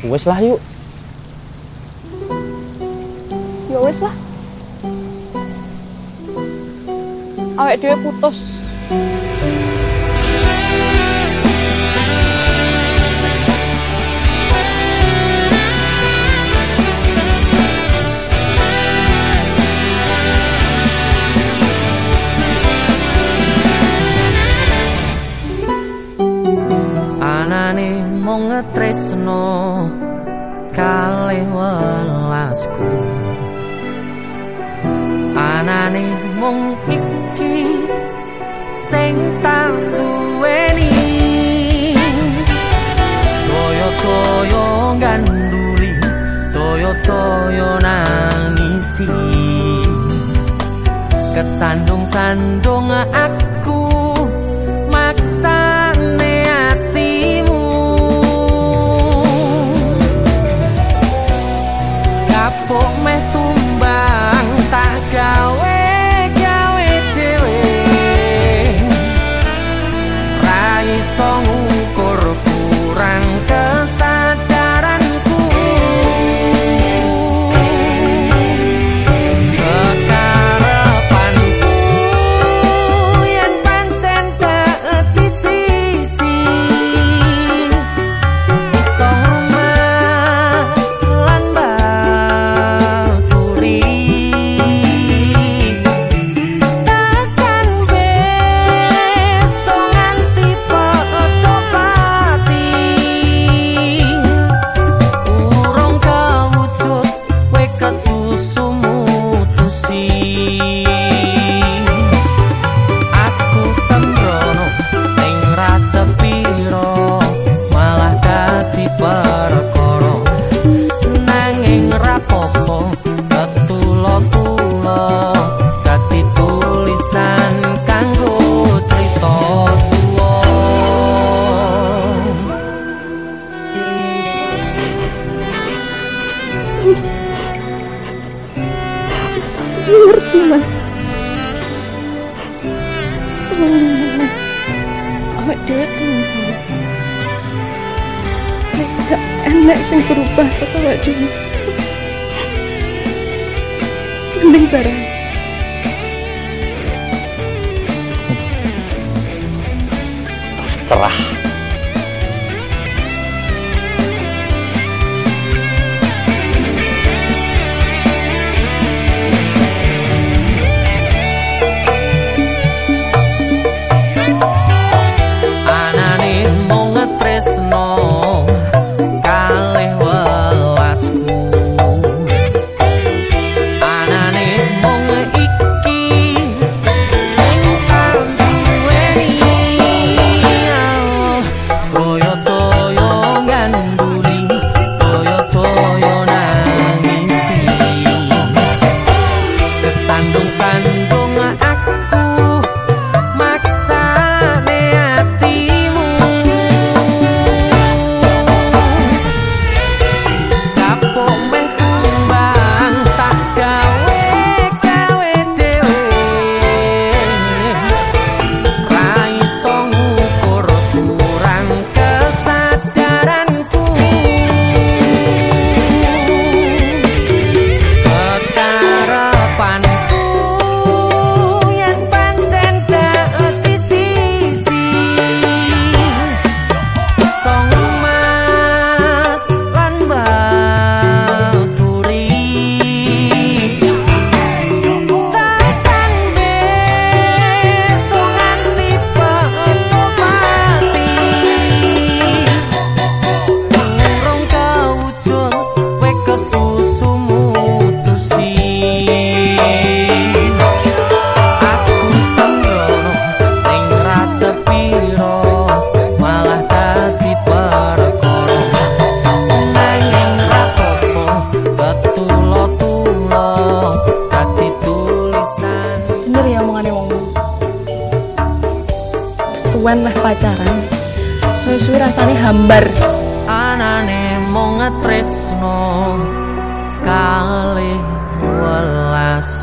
Wes lah yuk. Ya wes lah. Awek dhewe putus. no kalih welasku. Anane mung iki sing tak duweni. Toyo toyo ganduli toyo toyo nangisi. Kesandung sandung aku mas. Mas aku mengerti mas. Enak sih berubah atau awak dewa mending barang serah pacaran susu rasanya hambar. Anane mau tresno kali welas.